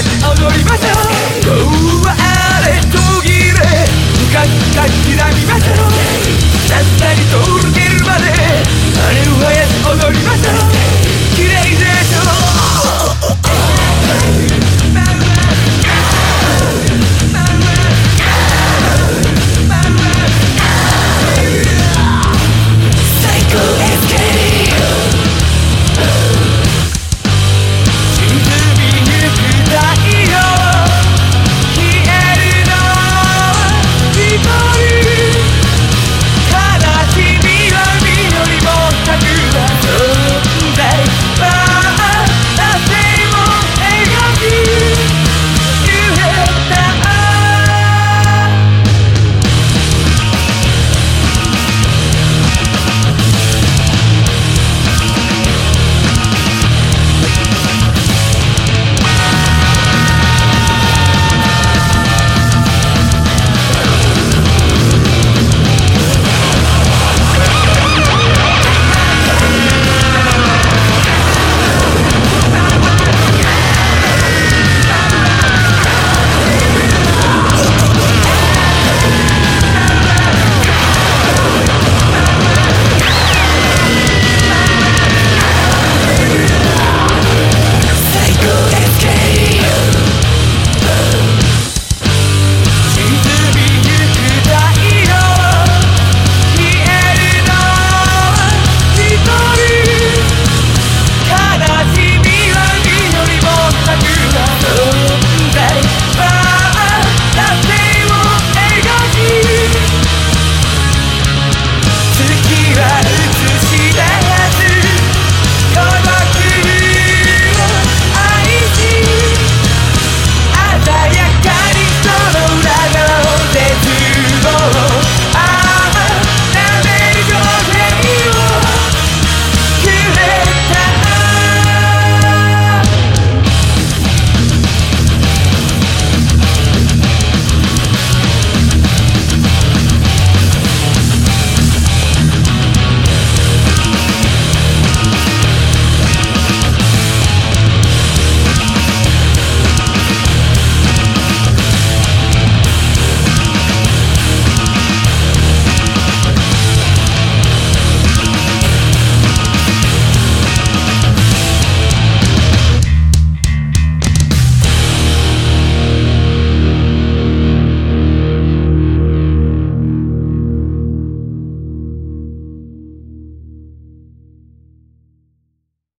踊りましょううわあれ途切れ。深く深くらみましょう